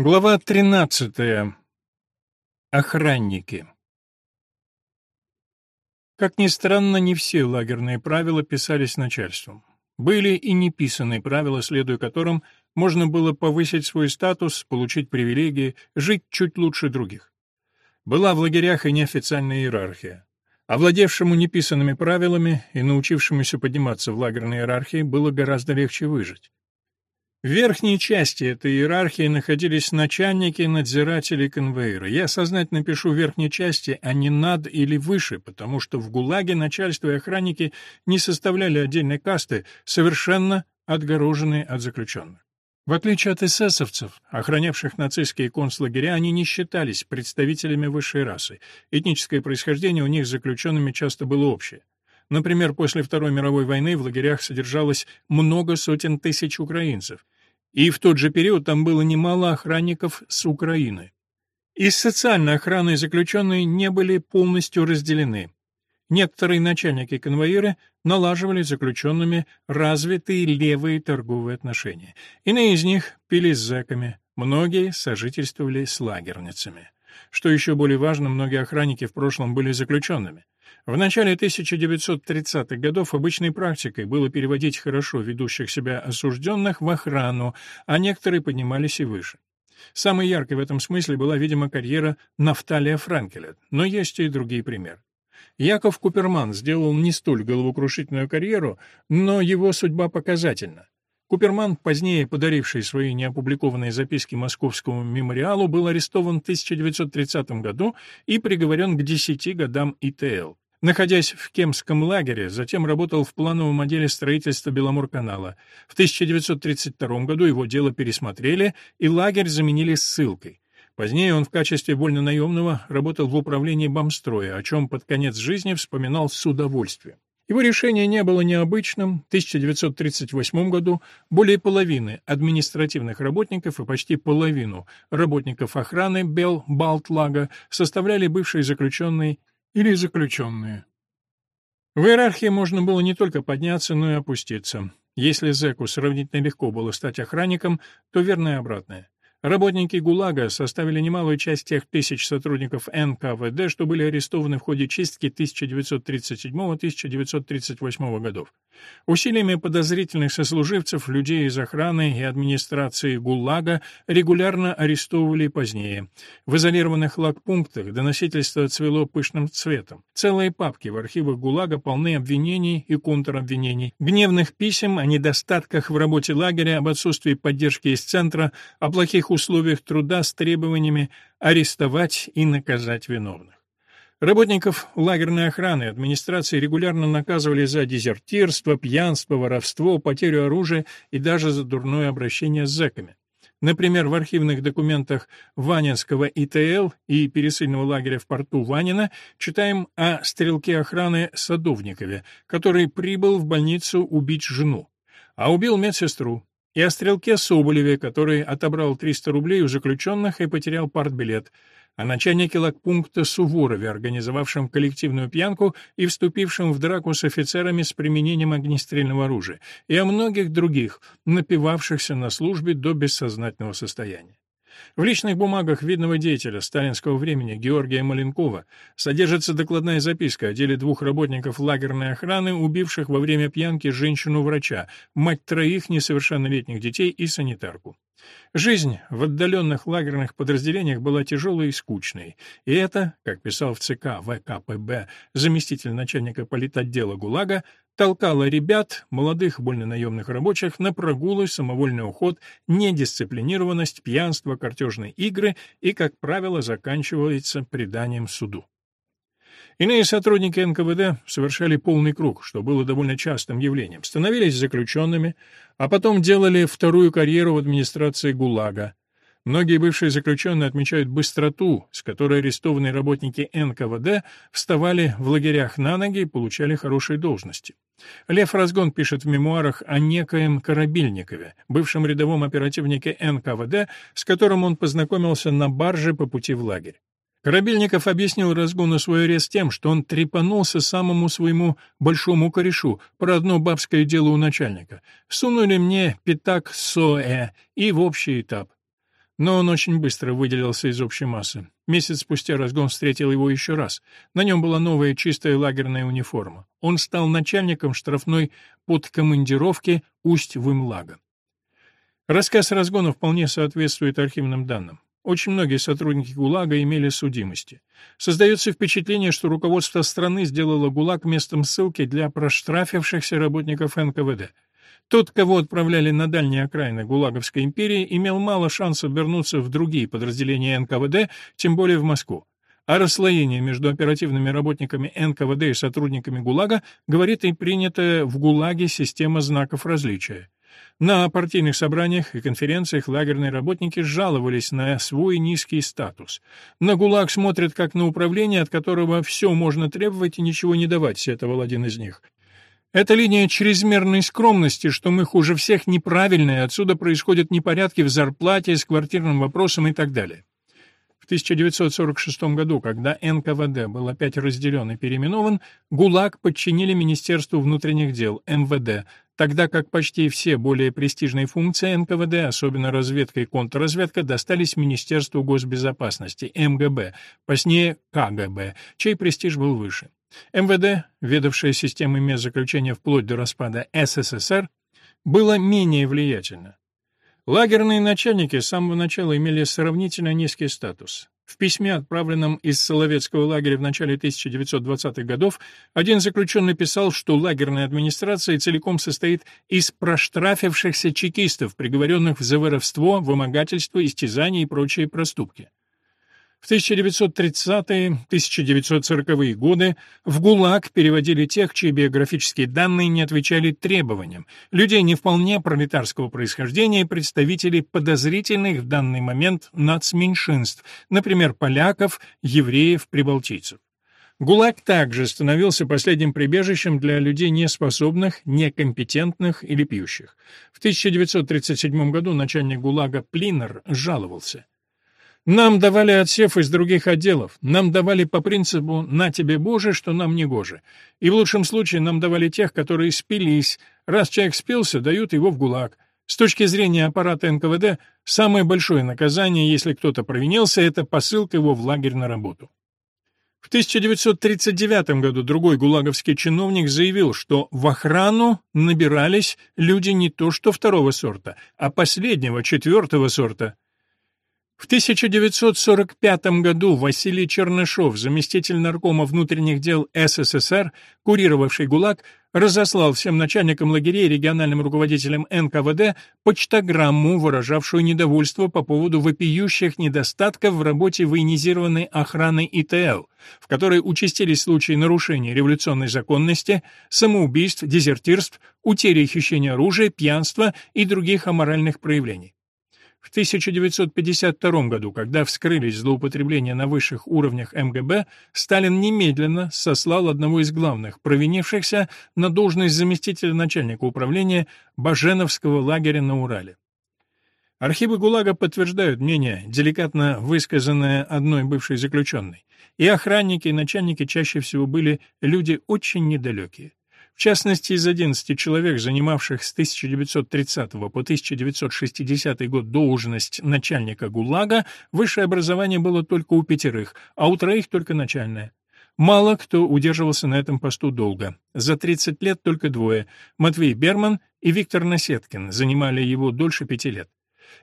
Глава 13. Охранники. Как ни странно, не все лагерные правила писались начальством. Были и неписанные правила, следуя которым можно было повысить свой статус, получить привилегии, жить чуть лучше других. Была в лагерях и неофициальная иерархия. Овладевшему неписанными правилами и научившемуся подниматься в лагерной иерархии было гораздо легче выжить. В верхней части этой иерархии находились начальники, надзиратели конвейера. Я сознательно пишу верхней части, а не над или выше, потому что в ГУЛАГе начальство и охранники не составляли отдельной касты, совершенно отгороженные от заключенных. В отличие от эсэсовцев, охранявших нацистские концлагеря, они не считались представителями высшей расы. Этническое происхождение у них с заключенными часто было общее. Например, после Второй мировой войны в лагерях содержалось много сотен тысяч украинцев, и в тот же период там было немало охранников с Украины. Из социальной охраны заключенные не были полностью разделены. Некоторые начальники-конвоиры налаживали с заключенными развитые левые торговые отношения. Иные из них пили с зэками, многие сожительствовали с лагерницами. Что еще более важно, многие охранники в прошлом были заключенными. В начале 1930-х годов обычной практикой было переводить хорошо ведущих себя осужденных в охрану, а некоторые поднимались и выше. Самой яркой в этом смысле была, видимо, карьера Нафталия Франкеля, но есть и другие примеры. Яков Куперман сделал не столь головокрушительную карьеру, но его судьба показательна. Куперман, позднее подаривший свои неопубликованные записки Московскому мемориалу, был арестован в 1930 году и приговорен к 10 годам ИТЛ. Находясь в Кемском лагере, затем работал в плановом отделе строительства Беломорканала. В 1932 году его дело пересмотрели, и лагерь заменили ссылкой. Позднее он в качестве вольно-наемного работал в управлении бомстроя, о чем под конец жизни вспоминал с удовольствием. Его решение не было необычным. В 1938 году более половины административных работников и почти половину работников охраны Бел-Балтлага составляли бывшие заключенные или заключенные. В иерархии можно было не только подняться, но и опуститься. Если зэку сравнительно легко было стать охранником, то верно и обратное. Работники ГУЛАГа составили немалую часть тех тысяч сотрудников НКВД, что были арестованы в ходе чистки 1937-1938 годов. Усилиями подозрительных сослуживцев, людей из охраны и администрации ГУЛАГа регулярно арестовывали позднее. В изолированных лагпунктах доносительство цвело пышным цветом. Целые папки в архивах ГУЛАГа полны обвинений и контробвинений, гневных писем о недостатках в работе лагеря, об отсутствии поддержки из центра, о плохих таких условиях труда с требованиями арестовать и наказать виновных. Работников лагерной охраны администрации регулярно наказывали за дезертирство, пьянство, воровство, потерю оружия и даже за дурное обращение с зэками. Например, в архивных документах Ванинского ИТЛ и пересыльного лагеря в порту Ванина читаем о стрелке охраны Садовникове, который прибыл в больницу убить жену, а убил медсестру, и о стрелке Соболеве, который отобрал 300 рублей у заключенных и потерял партбилет, о начальнике лагпункта Суворове, организовавшем коллективную пьянку и вступившем в драку с офицерами с применением огнестрельного оружия, и о многих других, напивавшихся на службе до бессознательного состояния. В личных бумагах видного деятеля сталинского времени Георгия Маленкова содержится докладная записка о деле двух работников лагерной охраны, убивших во время пьянки женщину-врача, мать троих несовершеннолетних детей и санитарку. Жизнь в отдаленных лагерных подразделениях была тяжелой и скучной, и это, как писал в ЦК ВКПБ заместитель начальника политотдела ГУЛАГа, толкало ребят, молодых вольно-наемных рабочих, на прогулы, самовольный уход, недисциплинированность, пьянство, картежные игры и, как правило, заканчивается преданием суду. Иные сотрудники НКВД совершали полный круг, что было довольно частым явлением, становились заключенными, а потом делали вторую карьеру в администрации ГУЛАГа. Многие бывшие заключенные отмечают быстроту, с которой арестованные работники НКВД вставали в лагерях на ноги и получали хорошие должности. Лев Разгон пишет в мемуарах о некоем Корабельникове, бывшем рядовом оперативнике НКВД, с которым он познакомился на барже по пути в лагерь. Корабельников объяснил Разгону свой арест тем, что он трепанулся самому своему большому корешу про одно бабское дело у начальника. Сунули мне пятак соэ и в общий этап. Но он очень быстро выделился из общей массы. Месяц спустя разгон встретил его еще раз. На нем была новая чистая лагерная униформа. Он стал начальником штрафной подкомандировки Усть-Вымлага. Рассказ разгона вполне соответствует архивным данным. Очень многие сотрудники ГУЛАГа имели судимости. Создается впечатление, что руководство страны сделало ГУЛАГ местом ссылки для проштрафившихся работников НКВД. Тот, кого отправляли на дальние окраины ГУЛАГовской империи, имел мало шансов вернуться в другие подразделения НКВД, тем более в Москву. О расслоении между оперативными работниками НКВД и сотрудниками ГУЛАГа говорит и принятая в ГУЛАГе система знаков различия. На партийных собраниях и конференциях лагерные работники жаловались на свой низкий статус. На ГУЛАГ смотрят как на управление, от которого все можно требовать и ничего не давать, сетовал один из них. Эта линия чрезмерной скромности, что мы хуже всех неправильная, отсюда происходят непорядки в зарплате, с квартирным вопросом и так далее. В 1946 году, когда НКВД был опять разделен и переименован, ГУЛАГ подчинили Министерству внутренних дел, МВД, тогда как почти все более престижные функции НКВД, особенно разведка и контрразведка, достались Министерству госбезопасности, МГБ, позднее КГБ, чей престиж был выше. МВД, ведавшее системой мест заключения вплоть до распада СССР, было менее влиятельно. Лагерные начальники с самого начала имели сравнительно низкий статус. В письме, отправленном из Соловецкого лагеря в начале 1920-х годов, один заключенный писал, что лагерная администрация целиком состоит из проштрафившихся чекистов, приговоренных за воровство, вымогательство, истязание и прочие проступки. В 1930-1940-е годы в ГУЛАГ переводили тех, чьи биографические данные не отвечали требованиям, людей не вполне пролетарского происхождения и представителей подозрительных в данный момент нацменьшинств, например, поляков, евреев, прибалтийцев. ГУЛАГ также становился последним прибежищем для людей неспособных, некомпетентных или пьющих. В 1937 году начальник ГУЛАГа Плинер жаловался – нам давали отсев из других отделов, нам давали по принципу «на тебе, Боже, что нам не гоже». И в лучшем случае нам давали тех, которые спились. Раз человек спился, дают его в ГУЛАГ. С точки зрения аппарата НКВД, самое большое наказание, если кто-то провинился, это посылка его в лагерь на работу. В 1939 году другой гулаговский чиновник заявил, что в охрану набирались люди не то что второго сорта, а последнего, четвертого сорта. В 1945 году Василий Чернышов, заместитель наркома внутренних дел СССР, курировавший ГУЛАГ, разослал всем начальникам лагерей и региональным руководителям НКВД почтограмму, выражавшую недовольство по поводу вопиющих недостатков в работе военизированной охраны ИТЛ, в которой участились случаи нарушения революционной законности, самоубийств, дезертирств, утери и хищения оружия, пьянства и других аморальных проявлений. В 1952 году, когда вскрылись злоупотребления на высших уровнях МГБ, Сталин немедленно сослал одного из главных провинившихся на должность заместителя начальника управления Баженовского лагеря на Урале. Архивы ГУЛАГа подтверждают мнение, деликатно высказанное одной бывшей заключенной. И охранники, и начальники чаще всего были люди очень недалекие. В частности, из 11 человек, занимавших с 1930 по 1960 год должность начальника ГУЛАГа, высшее образование было только у пятерых, а у троих только начальное. Мало кто удерживался на этом посту долго. За 30 лет только двое — Матвей Берман и Виктор Насеткин занимали его дольше пяти лет.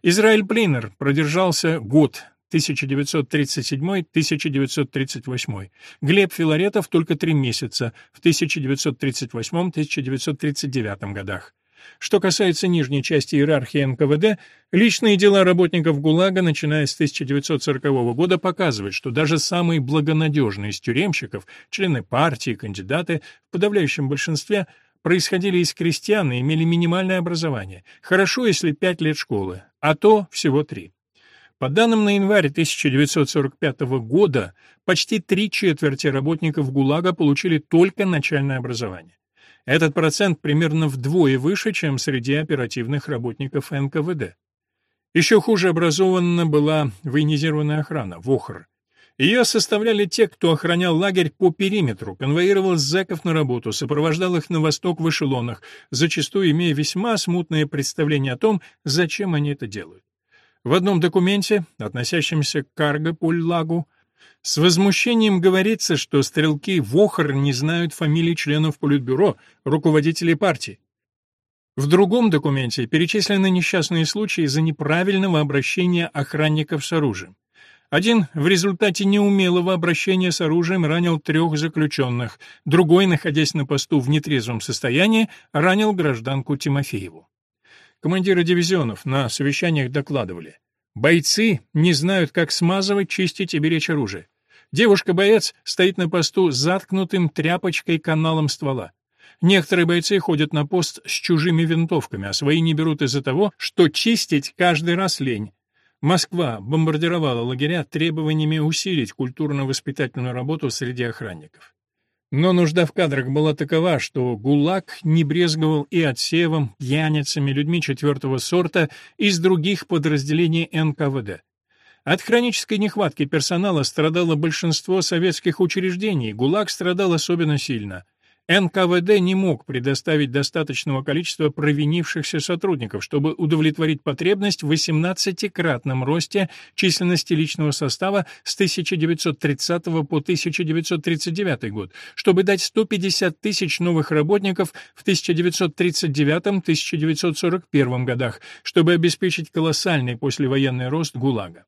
Израиль Плинер продержался год, 1937-1938. Глеб Филаретов только три месяца в 1938-1939 годах. Что касается нижней части иерархии НКВД, личные дела работников ГУЛАГа, начиная с 1940 года, показывают, что даже самые благонадежные из тюремщиков, члены партии, кандидаты, в подавляющем большинстве происходили из крестьян и имели минимальное образование. Хорошо, если пять лет школы, а то всего три. По данным на январь 1945 года, почти три четверти работников ГУЛАГа получили только начальное образование. Этот процент примерно вдвое выше, чем среди оперативных работников НКВД. Еще хуже образована была военизированная охрана, ВОХР. Ее составляли те, кто охранял лагерь по периметру, конвоировал зэков на работу, сопровождал их на восток в эшелонах, зачастую имея весьма смутное представление о том, зачем они это делают. В одном документе, относящемся к Карго-Пуль-Лагу, с возмущением говорится, что стрелки Вохр не знают фамилий членов Политбюро, руководителей партии. В другом документе перечислены несчастные случаи из-за неправильного обращения охранников с оружием. Один в результате неумелого обращения с оружием ранил трех заключенных, другой, находясь на посту в нетрезвом состоянии, ранил гражданку Тимофееву. Командиры дивизионов на совещаниях докладывали. Бойцы не знают, как смазывать, чистить и беречь оружие. Девушка-боец стоит на посту с заткнутым тряпочкой каналом ствола. Некоторые бойцы ходят на пост с чужими винтовками, а свои не берут из-за того, что чистить каждый раз лень. Москва бомбардировала лагеря требованиями усилить культурно-воспитательную работу среди охранников. Но нужда в кадрах была такова, что ГУЛАГ не брезговал и отсевом, пьяницами, людьми четвертого сорта из других подразделений НКВД. От хронической нехватки персонала страдало большинство советских учреждений, ГУЛАГ страдал особенно сильно – НКВД не мог предоставить достаточного количества провинившихся сотрудников, чтобы удовлетворить потребность в 18-кратном росте численности личного состава с 1930 по 1939 год, чтобы дать 150 тысяч новых работников в 1939-1941 годах, чтобы обеспечить колоссальный послевоенный рост ГУЛАГа.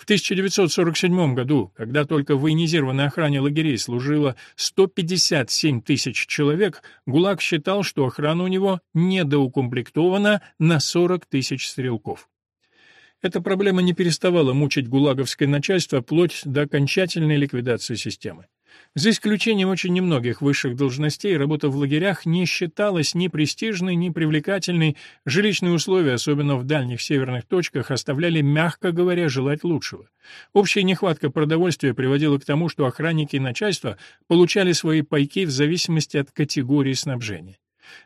В 1947 году, когда только в военизированной охране лагерей служило 157 тысяч человек, ГУЛАГ считал, что охрана у него недоукомплектована на 40 тысяч стрелков. Эта проблема не переставала мучить гулаговское начальство вплоть до окончательной ликвидации системы. За исключением очень немногих высших должностей, работа в лагерях не считалась ни престижной, ни привлекательной, жилищные условия, особенно в дальних северных точках, оставляли, мягко говоря, желать лучшего. Общая нехватка продовольствия приводила к тому, что охранники и начальство получали свои пайки в зависимости от категории снабжения.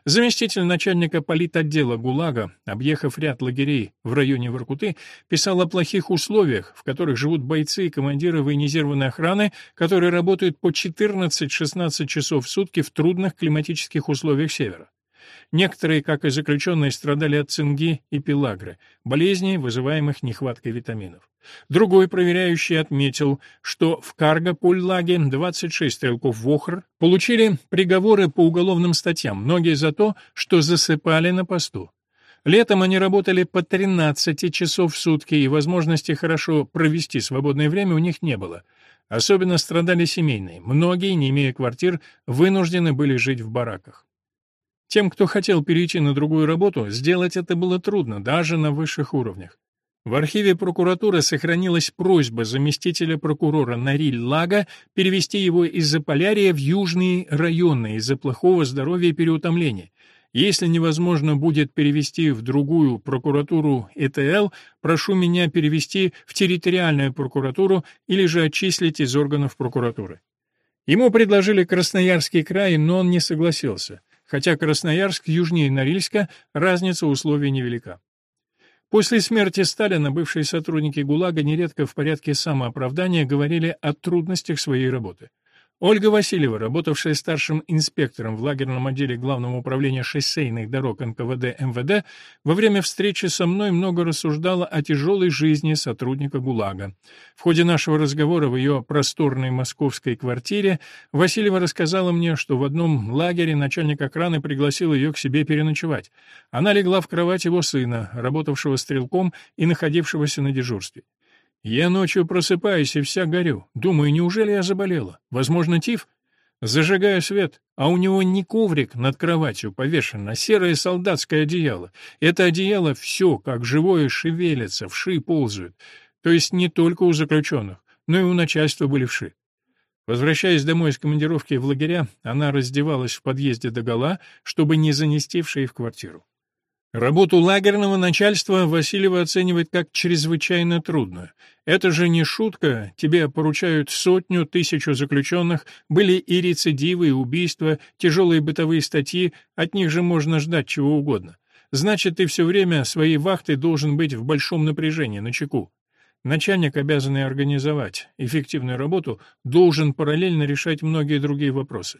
Заместитель начальника политотдела ГУЛАГа, объехав ряд лагерей в районе Воркуты, писал о плохих условиях, в которых живут бойцы и командиры военизированной охраны, которые работают по 14-16 часов в сутки в трудных климатических условиях Севера. Некоторые, как и заключенные, страдали от цинги и пелагры, болезней, вызываемых нехваткой витаминов. Другой проверяющий отметил, что в Карго-Пульлаге 26 стрелков ВОХР получили приговоры по уголовным статьям, многие за то, что засыпали на посту. Летом они работали по 13 часов в сутки, и возможности хорошо провести свободное время у них не было. Особенно страдали семейные. Многие, не имея квартир, вынуждены были жить в бараках. Тем, кто хотел перейти на другую работу, сделать это было трудно, даже на высших уровнях. В архиве прокуратуры сохранилась просьба заместителя прокурора Нариль Лага перевести его из Заполярья в южные районы из-за плохого здоровья и переутомления. Если невозможно будет перевести в другую прокуратуру ЭТЛ, прошу меня перевести в территориальную прокуратуру или же отчислить из органов прокуратуры. Ему предложили Красноярский край, но он не согласился. Хотя Красноярск южнее Норильска, разница условий невелика. После смерти Сталина бывшие сотрудники ГУЛАГа нередко в порядке самооправдания говорили о трудностях своей работы. Ольга Васильева, работавшая старшим инспектором в лагерном отделе Главного управления шоссейных дорог НКВД МВД, во время встречи со мной много рассуждала о тяжелой жизни сотрудника ГУЛАГа. В ходе нашего разговора в ее просторной московской квартире Васильева рассказала мне, что в одном лагере начальник охраны пригласил ее к себе переночевать. Она легла в кровать его сына, работавшего стрелком и находившегося на дежурстве. Я ночью просыпаюсь и вся горю. Думаю, неужели я заболела? Возможно, тиф? Зажигаю свет, а у него не коврик над кроватью повешен, а серое солдатское одеяло. Это одеяло все, как живое, шевелится, вши ползают. То есть не только у заключенных, но и у начальства были вши. Возвращаясь домой из командировки в лагеря, она раздевалась в подъезде догола, чтобы не занести вшей в квартиру. Работу лагерного начальства Васильева оценивает как чрезвычайно трудную. Это же не шутка, тебе поручают сотню, тысячу заключенных, были и рецидивы, и убийства, тяжелые бытовые статьи, от них же можно ждать чего угодно. Значит, ты все время своей вахты должен быть в большом напряжении, на чеку. Начальник, обязанный организовать эффективную работу, должен параллельно решать многие другие вопросы.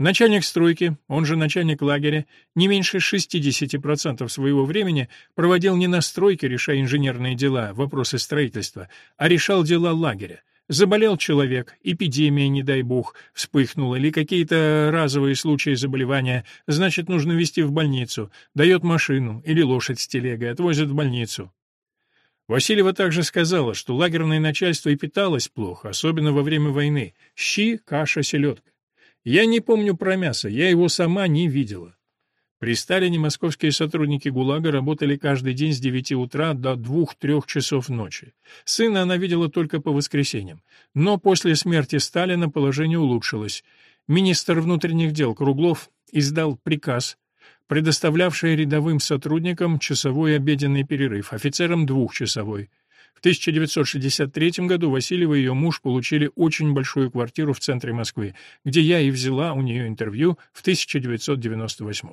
Начальник стройки, он же начальник лагеря, не меньше 60% своего времени проводил не на стройке, решая инженерные дела, вопросы строительства, а решал дела лагеря. Заболел человек, эпидемия, не дай бог, вспыхнула, или какие-то разовые случаи заболевания, значит, нужно везти в больницу, дает машину или лошадь с телегой, отвозят в больницу. Васильева также сказала, что лагерное начальство и питалось плохо, особенно во время войны. Щи, каша, селедка. Я не помню про мясо, я его сама не видела. При Сталине московские сотрудники ГУЛАГа работали каждый день с 9 утра до 2-3 часов ночи. Сына она видела только по воскресеньям. Но после смерти Сталина положение улучшилось. Министр внутренних дел Круглов издал приказ предоставлявшая рядовым сотрудникам часовой обеденный перерыв, офицерам двухчасовой. В 1963 году Васильева и ее муж получили очень большую квартиру в центре Москвы, где я и взяла у нее интервью в 1998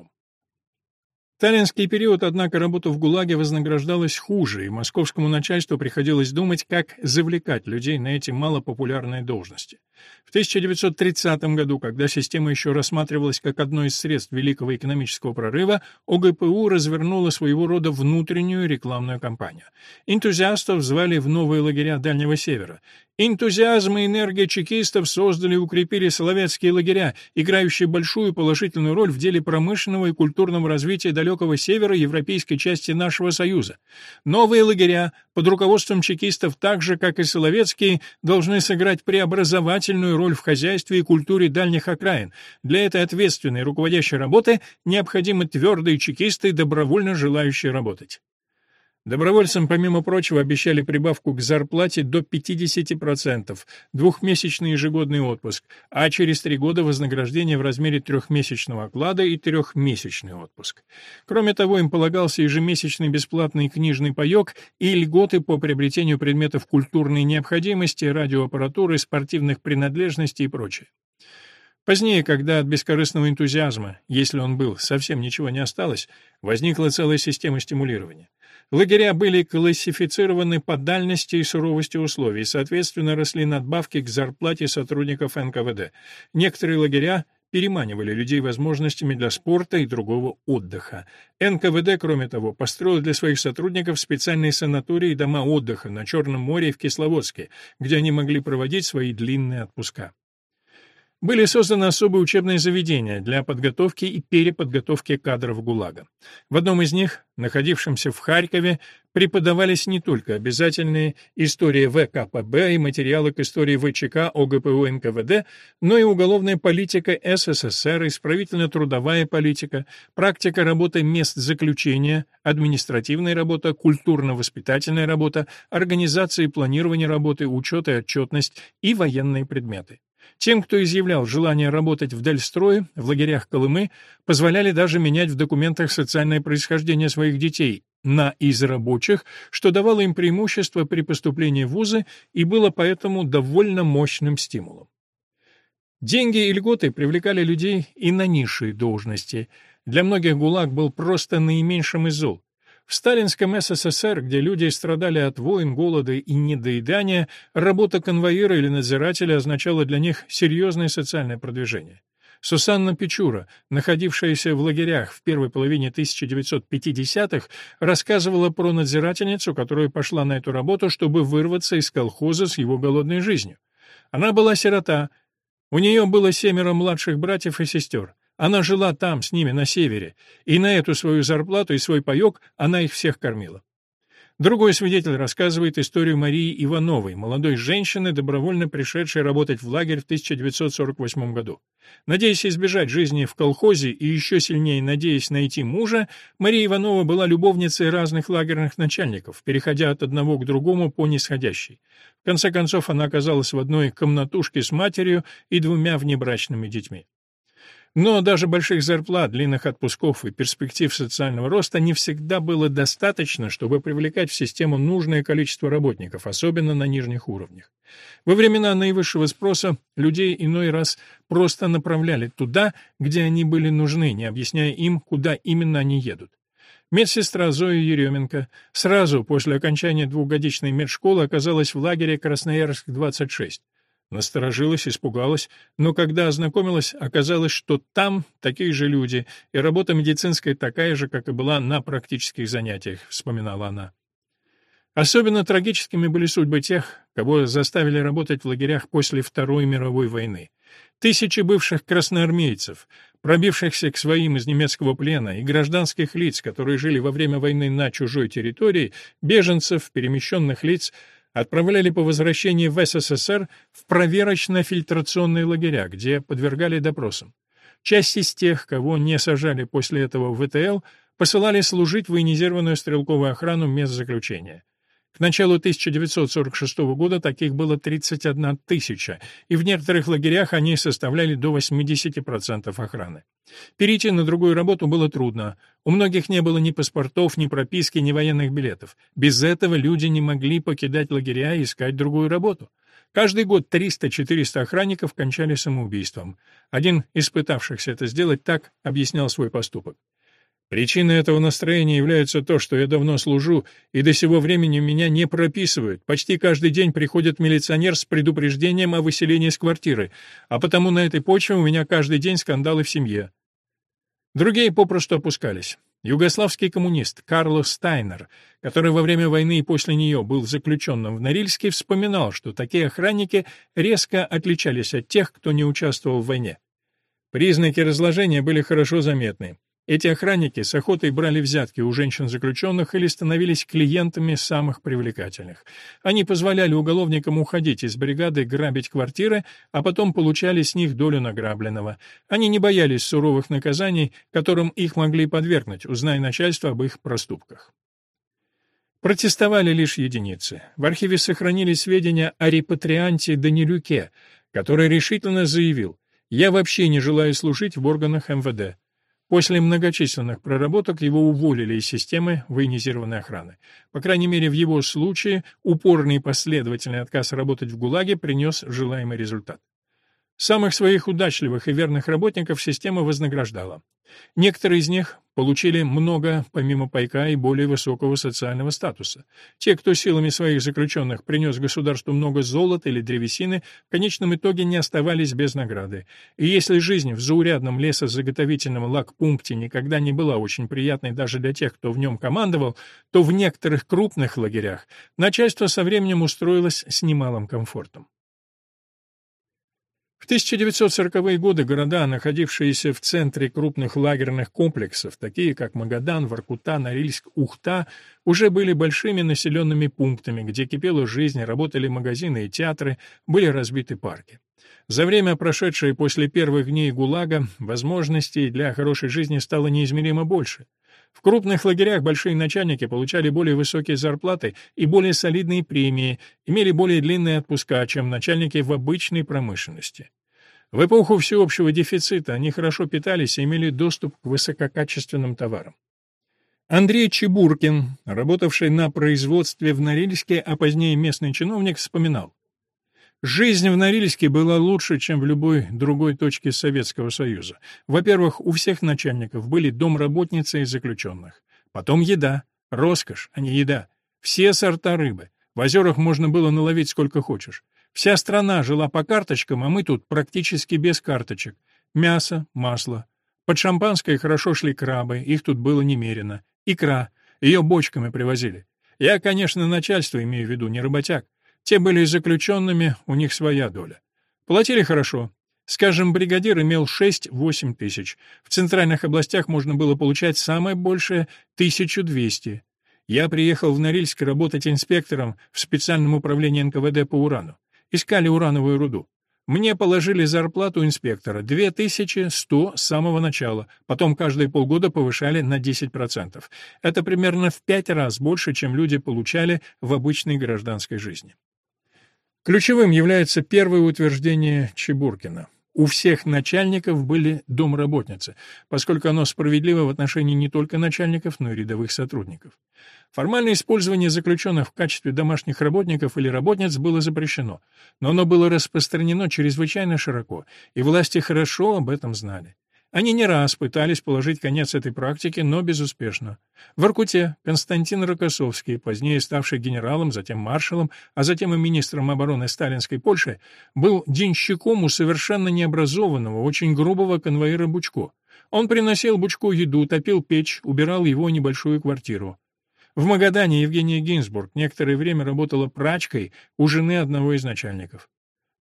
сталинский период, однако, работа в ГУЛАГе вознаграждалась хуже, и московскому начальству приходилось думать, как завлекать людей на эти малопопулярные должности. В 1930 году, когда система еще рассматривалась как одно из средств великого экономического прорыва, ОГПУ развернула своего рода внутреннюю рекламную кампанию. Энтузиастов звали в новые лагеря Дальнего Севера. Энтузиазм и энергия чекистов создали и укрепили соловецкие лагеря, играющие большую положительную роль в деле промышленного и культурного развития далекого севера европейской части нашего Союза. Новые лагеря под руководством чекистов, так же, как и соловецкие, должны сыграть преобразовательную роль в хозяйстве и культуре дальних окраин. Для этой ответственной руководящей работы необходимы твердые чекисты, добровольно желающие работать. Добровольцам, помимо прочего, обещали прибавку к зарплате до 50%, двухмесячный ежегодный отпуск, а через три года вознаграждение в размере трехмесячного оклада и трехмесячный отпуск. Кроме того, им полагался ежемесячный бесплатный книжный паек и льготы по приобретению предметов культурной необходимости, радиоаппаратуры, спортивных принадлежностей и прочее. Позднее, когда от бескорыстного энтузиазма, если он был, совсем ничего не осталось, возникла целая система стимулирования. Лагеря были классифицированы по дальности и суровости условий, соответственно, росли надбавки к зарплате сотрудников НКВД. Некоторые лагеря переманивали людей возможностями для спорта и другого отдыха. НКВД, кроме того, построил для своих сотрудников специальные санатории и дома отдыха на Черном море и в Кисловодске, где они могли проводить свои длинные отпуска. Были созданы особые учебные заведения для подготовки и переподготовки кадров ГУЛАГа. В одном из них, находившемся в Харькове, преподавались не только обязательные истории ВКПБ и материалы к истории ВЧК ОГПУ НКВД, но и уголовная политика СССР, исправительно-трудовая политика, практика работы мест заключения, административная работа, культурно-воспитательная работа, организация и планирование работы, учет и отчетность и военные предметы. Тем, кто изъявлял желание работать в Дельстрое, в лагерях Колымы, позволяли даже менять в документах социальное происхождение своих детей на из рабочих, что давало им преимущество при поступлении в вузы и было поэтому довольно мощным стимулом. Деньги и льготы привлекали людей и на низшие должности. Для многих ГУЛАГ был просто наименьшим из зол. В сталинском СССР, где люди страдали от войн, голода и недоедания, работа конвоира или надзирателя означала для них серьезное социальное продвижение. Сусанна Печура, находившаяся в лагерях в первой половине 1950-х, рассказывала про надзирательницу, которая пошла на эту работу, чтобы вырваться из колхоза с его голодной жизнью. Она была сирота. У нее было семеро младших братьев и сестер. Она жила там, с ними, на севере, и на эту свою зарплату и свой паёк она их всех кормила. Другой свидетель рассказывает историю Марии Ивановой, молодой женщины, добровольно пришедшей работать в лагерь в 1948 году. Надеясь избежать жизни в колхозе и еще сильнее надеясь найти мужа, Мария Иванова была любовницей разных лагерных начальников, переходя от одного к другому по нисходящей. В конце концов, она оказалась в одной комнатушке с матерью и двумя внебрачными детьми. Но даже больших зарплат, длинных отпусков и перспектив социального роста не всегда было достаточно, чтобы привлекать в систему нужное количество работников, особенно на нижних уровнях. Во времена наивысшего спроса людей иной раз просто направляли туда, где они были нужны, не объясняя им, куда именно они едут. Медсестра Зоя Еременко сразу после окончания двухгодичной медшколы оказалась в лагере Красноярск-26. Насторожилась, испугалась, но когда ознакомилась, оказалось, что там такие же люди, и работа медицинская такая же, как и была на практических занятиях, вспоминала она. Особенно трагическими были судьбы тех, кого заставили работать в лагерях после Второй мировой войны. Тысячи бывших красноармейцев, пробившихся к своим из немецкого плена, и гражданских лиц, которые жили во время войны на чужой территории, беженцев, перемещенных лиц, отправляли по возвращении в СССР в проверочно-фильтрационные лагеря, где подвергали допросам. Часть из тех, кого не сажали после этого в ВТЛ, посылали служить в военизированную стрелковую охрану мест заключения. К началу 1946 года таких было 31 тысяча, и в некоторых лагерях они составляли до 80% охраны. Перейти на другую работу было трудно. У многих не было ни паспортов, ни прописки, ни военных билетов. Без этого люди не могли покидать лагеря и искать другую работу. Каждый год 300-400 охранников кончали самоубийством. Один из пытавшихся это сделать так объяснял свой поступок. Причиной этого настроения является то, что я давно служу, и до сего времени меня не прописывают. Почти каждый день приходит милиционер с предупреждением о выселении из квартиры, а потому на этой почве у меня каждый день скандалы в семье. Другие попросту опускались. Югославский коммунист Карлос Стайнер, который во время войны и после нее был заключенным в Норильске, вспоминал, что такие охранники резко отличались от тех, кто не участвовал в войне. Признаки разложения были хорошо заметны. Эти охранники с охотой брали взятки у женщин-заключенных или становились клиентами самых привлекательных. Они позволяли уголовникам уходить из бригады, грабить квартиры, а потом получали с них долю награбленного. Они не боялись суровых наказаний, которым их могли подвергнуть, узная начальство об их проступках. Протестовали лишь единицы. В архиве сохранились сведения о репатрианте Данилюке, который решительно заявил «Я вообще не желаю служить в органах МВД». После многочисленных проработок его уволили из системы военизированной охраны. По крайней мере, в его случае упорный и последовательный отказ работать в ГУЛАГе принес желаемый результат. Самых своих удачливых и верных работников система вознаграждала. Некоторые из них получили много, помимо пайка, и более высокого социального статуса. Те, кто силами своих заключенных принес государству много золота или древесины, в конечном итоге не оставались без награды. И если жизнь в заурядном лесозаготовительном лагпункте никогда не была очень приятной даже для тех, кто в нем командовал, то в некоторых крупных лагерях начальство со временем устроилось с немалым комфортом. В 1940-е годы города, находившиеся в центре крупных лагерных комплексов, такие как Магадан, Воркута, Норильск, Ухта, уже были большими населенными пунктами, где кипела жизнь, работали магазины и театры, были разбиты парки. За время, прошедшее после первых дней ГУЛАГа, возможностей для хорошей жизни стало неизмеримо больше. В крупных лагерях большие начальники получали более высокие зарплаты и более солидные премии, имели более длинные отпуска, чем начальники в обычной промышленности. В эпоху всеобщего дефицита они хорошо питались и имели доступ к высококачественным товарам. Андрей Чебуркин, работавший на производстве в Норильске, а позднее местный чиновник, вспоминал. Жизнь в Норильске была лучше, чем в любой другой точке Советского Союза. Во-первых, у всех начальников были домработницы и заключенных. Потом еда. Роскошь, а не еда. Все сорта рыбы. В озерах можно было наловить сколько хочешь. Вся страна жила по карточкам, а мы тут практически без карточек. Мясо, масло. Под шампанское хорошо шли крабы, их тут было немерено. Икра. Ее бочками привозили. Я, конечно, начальство имею в виду, не работяг. Те были заключенными, у них своя доля. Платили хорошо. Скажем, бригадир имел 6-8 тысяч. В центральных областях можно было получать самое большее — 1200. Я приехал в Норильск работать инспектором в специальном управлении НКВД по урану. Искали урановую руду. Мне положили зарплату инспектора 2100 с самого начала, потом каждые полгода повышали на 10%. Это примерно в пять раз больше, чем люди получали в обычной гражданской жизни. Ключевым является первое утверждение Чебуркина. У всех начальников были домработницы, поскольку оно справедливо в отношении не только начальников, но и рядовых сотрудников. Формальное использование заключенных в качестве домашних работников или работниц было запрещено, но оно было распространено чрезвычайно широко, и власти хорошо об этом знали. Они не раз пытались положить конец этой практике, но безуспешно. В Иркуте Константин Рокоссовский, позднее ставший генералом, затем маршалом, а затем и министром обороны сталинской Польши, был денщиком у совершенно необразованного, очень грубого конвоира Бучко. Он приносил Бучку еду, топил печь, убирал его небольшую квартиру. В Магадане Евгения Гинзбург некоторое время работала прачкой у жены одного из начальников.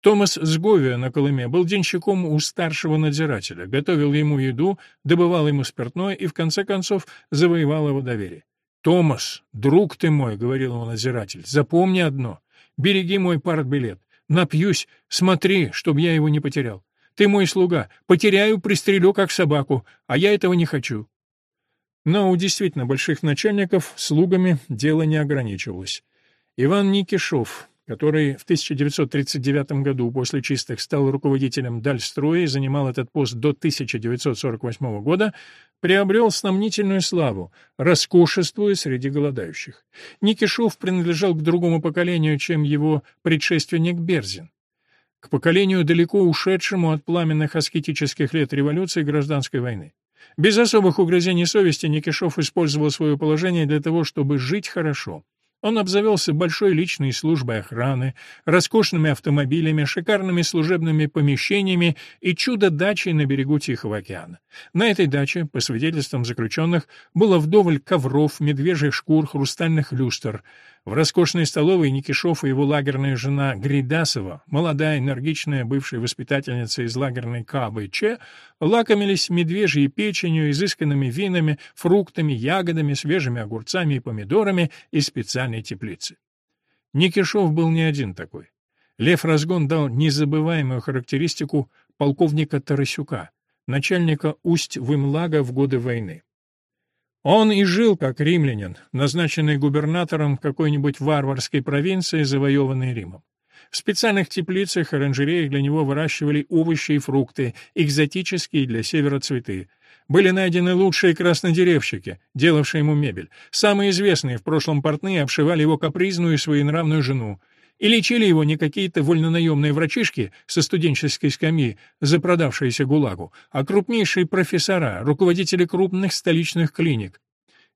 Томас Сговия на Колыме был денщиком у старшего надзирателя, готовил ему еду, добывал ему спиртное и, в конце концов, завоевал его доверие. «Томас, друг ты мой», — говорил ему надзиратель, — «запомни одно. Береги мой партбилет. Напьюсь, смотри, чтобы я его не потерял. Ты мой слуга. Потеряю, пристрелю, как собаку, а я этого не хочу». Но у действительно больших начальников слугами дело не ограничивалось. Иван Никишов, который в 1939 году после чистых стал руководителем Дальстроя и занимал этот пост до 1948 года, приобрел сомнительную славу, роскошествуя среди голодающих. Никишов принадлежал к другому поколению, чем его предшественник Берзин. К поколению, далеко ушедшему от пламенных аскетических лет революции и гражданской войны. Без особых угрызений совести Никишов использовал свое положение для того, чтобы жить хорошо. Он обзавелся большой личной службой охраны, роскошными автомобилями, шикарными служебными помещениями и чудо-дачей на берегу Тихого океана. На этой даче, по свидетельствам заключенных, было вдоволь ковров, медвежьих шкур, хрустальных люстр. В роскошной столовой Никишов и его лагерная жена Гридасова, молодая, энергичная бывшая воспитательница из лагерной КБЧ, лакомились медвежьей печенью, изысканными винами, фруктами, ягодами, свежими огурцами и помидорами из специальной теплицы. Никишов был не один такой. Лев Разгон дал незабываемую характеристику полковника Тарасюка, начальника Усть-Вымлага в годы войны. Он и жил как римлянин, назначенный губернатором какой-нибудь варварской провинции, завоеванной Римом. В специальных теплицах, оранжереях для него выращивали овощи и фрукты, экзотические для севера цветы. Были найдены лучшие краснодеревщики, делавшие ему мебель. Самые известные в прошлом портные обшивали его капризную и своенравную жену. И лечили его не какие-то вольнонаемные врачишки со студенческой скамьи, запродавшиеся ГУЛАГу, а крупнейшие профессора, руководители крупных столичных клиник,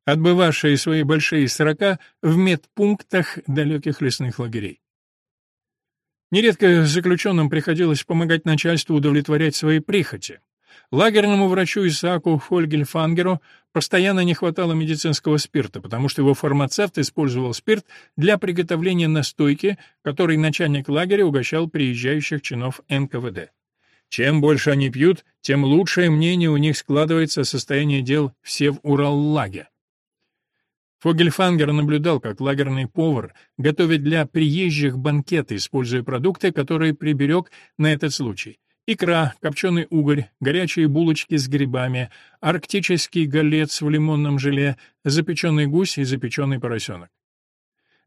отбывавшие свои большие срока в медпунктах далеких лесных лагерей. Нередко заключенным приходилось помогать начальству удовлетворять свои прихоти. Лагерному врачу Исааку Фольгельфангеру постоянно не хватало медицинского спирта, потому что его фармацевт использовал спирт для приготовления настойки, которой начальник лагеря угощал приезжающих чинов НКВД. Чем больше они пьют, тем лучшее мнение у них складывается о состоянии дел все в Ураллаге. Фогельфангер наблюдал, как лагерный повар готовит для приезжих банкеты, используя продукты, которые приберег на этот случай. Икра, копченый угорь, горячие булочки с грибами, арктический галец в лимонном желе, запеченный гусь и запеченный поросенок.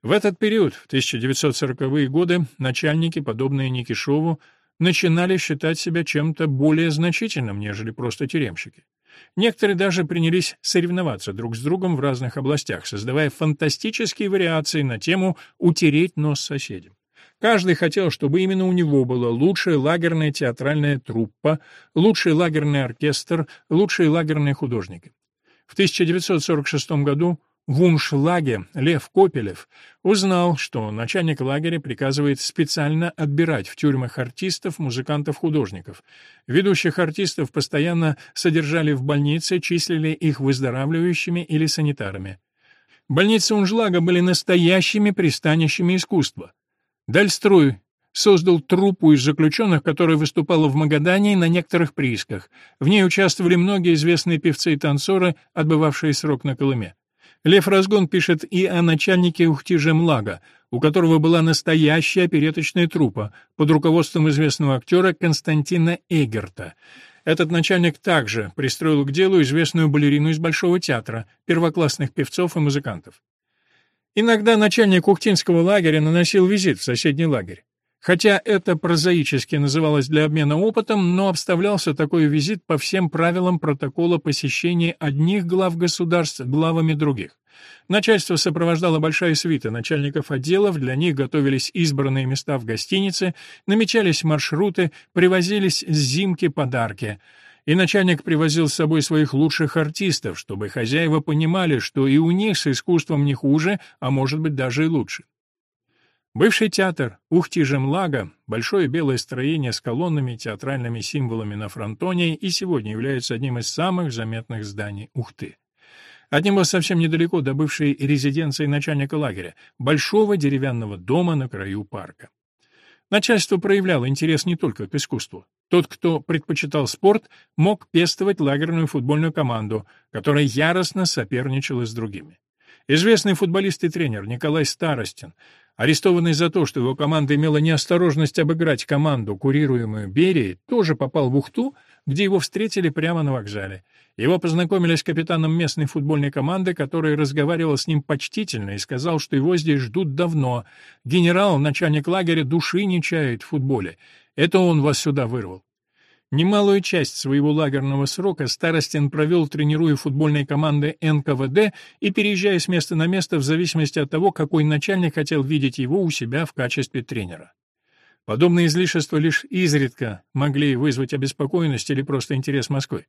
В этот период, в 1940-е годы, начальники, подобные Никишову, начинали считать себя чем-то более значительным, нежели просто тюремщики. Некоторые даже принялись соревноваться друг с другом в разных областях, создавая фантастические вариации на тему «утереть нос соседям». Каждый хотел, чтобы именно у него была лучшая лагерная театральная труппа, лучший лагерный оркестр, лучшие лагерные художники. В 1946 году в Уншлаге Лев Копелев узнал, что начальник лагеря приказывает специально отбирать в тюрьмах артистов, музыкантов, художников. Ведущих артистов постоянно содержали в больнице, числили их выздоравливающими или санитарами. Больницы Уншлага были настоящими пристанищами искусства. Дальстрой создал труппу из заключенных, которая выступала в Магадане на некоторых приисках. В ней участвовали многие известные певцы и танцоры, отбывавшие срок на Колыме. Лев Разгон пишет и о начальнике Ухтижемлага, у которого была настоящая опереточная труппа под руководством известного актера Константина Эгерта. Этот начальник также пристроил к делу известную балерину из Большого театра, первоклассных певцов и музыкантов. Иногда начальник Ухтинского лагеря наносил визит в соседний лагерь. Хотя это прозаически называлось для обмена опытом, но обставлялся такой визит по всем правилам протокола посещения одних глав государств главами других. Начальство сопровождало большая свита начальников отделов, для них готовились избранные места в гостинице, намечались маршруты, привозились с зимки подарки — и начальник привозил с собой своих лучших артистов, чтобы хозяева понимали, что и у них с искусством не хуже, а может быть даже и лучше. Бывший театр Ухти-Жемлага, большое белое строение с колоннами и театральными символами на фронтоне, и сегодня является одним из самых заметных зданий Ухты. От него совсем недалеко до бывшей резиденции начальника лагеря, большого деревянного дома на краю парка. Начальство проявляло интерес не только к искусству. Тот, кто предпочитал спорт, мог пестовать лагерную футбольную команду, которая яростно соперничала с другими. Известный футболист и тренер Николай Старостин, арестованный за то, что его команда имела неосторожность обыграть команду, курируемую Берией, тоже попал в Ухту, где его встретили прямо на вокзале. Его познакомили с капитаном местной футбольной команды, который разговаривал с ним почтительно и сказал, что его здесь ждут давно. Генерал, начальник лагеря, души не чает в футболе. Это он вас сюда вырвал. Немалую часть своего лагерного срока Старостин провел, тренируя футбольные команды НКВД и переезжая с места на место в зависимости от того, какой начальник хотел видеть его у себя в качестве тренера. Подобные излишества лишь изредка могли вызвать обеспокоенность или просто интерес Москвы.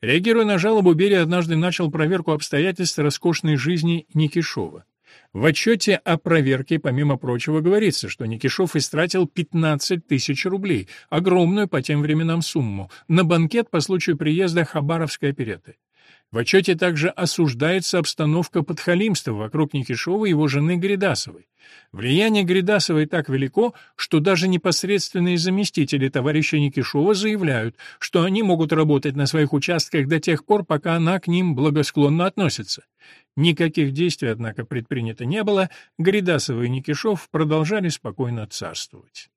Реагируя на жалобу, Берия однажды начал проверку обстоятельств роскошной жизни Никишова. В отчете о проверке, помимо прочего, говорится, что Никишов истратил 15 тысяч рублей, огромную по тем временам сумму, на банкет по случаю приезда Хабаровской опереты. В отчете также осуждается обстановка подхалимства вокруг Никишова и его жены Гридасовой. Влияние Гридасовой так велико, что даже непосредственные заместители товарища Никишова заявляют, что они могут работать на своих участках до тех пор, пока она к ним благосклонно относится. Никаких действий, однако, предпринято не было, Гридасова и Никишов продолжали спокойно царствовать.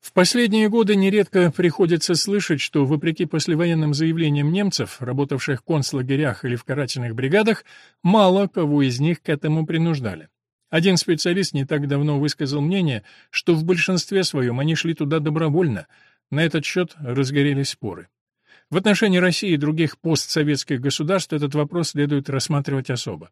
В последние годы нередко приходится слышать, что, вопреки послевоенным заявлениям немцев, работавших в концлагерях или в карательных бригадах, мало кого из них к этому принуждали. Один специалист не так давно высказал мнение, что в большинстве своем они шли туда добровольно. На этот счет разгорелись споры. В отношении России и других постсоветских государств этот вопрос следует рассматривать особо.